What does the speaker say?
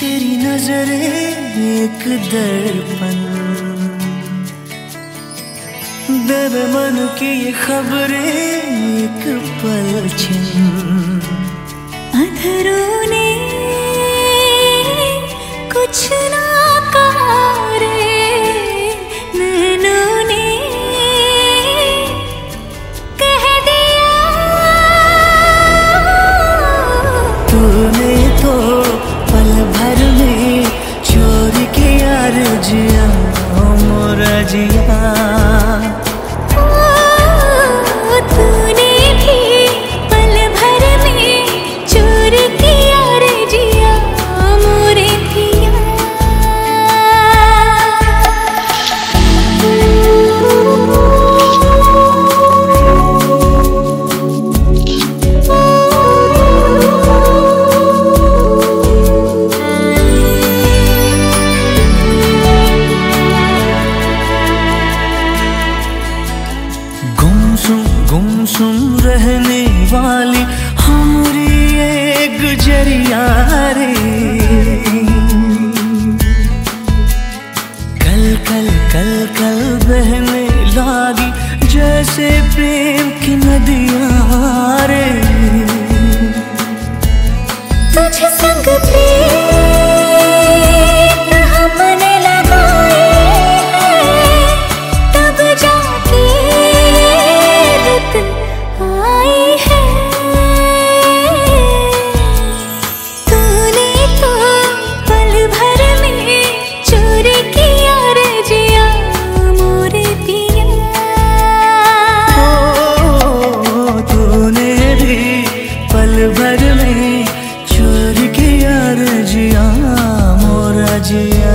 तेरी नज़रें एक दर्पण। बेबे मन की ये खबरें एक पलछन। अधरों বাজে गुमसुम रहने वाली हमारी एक गुजरिया रे। कल कल कल कल बहने लागी जैसे प्रेम की नदियाँ। भर में छोड़ के यार जिया मोरा जिया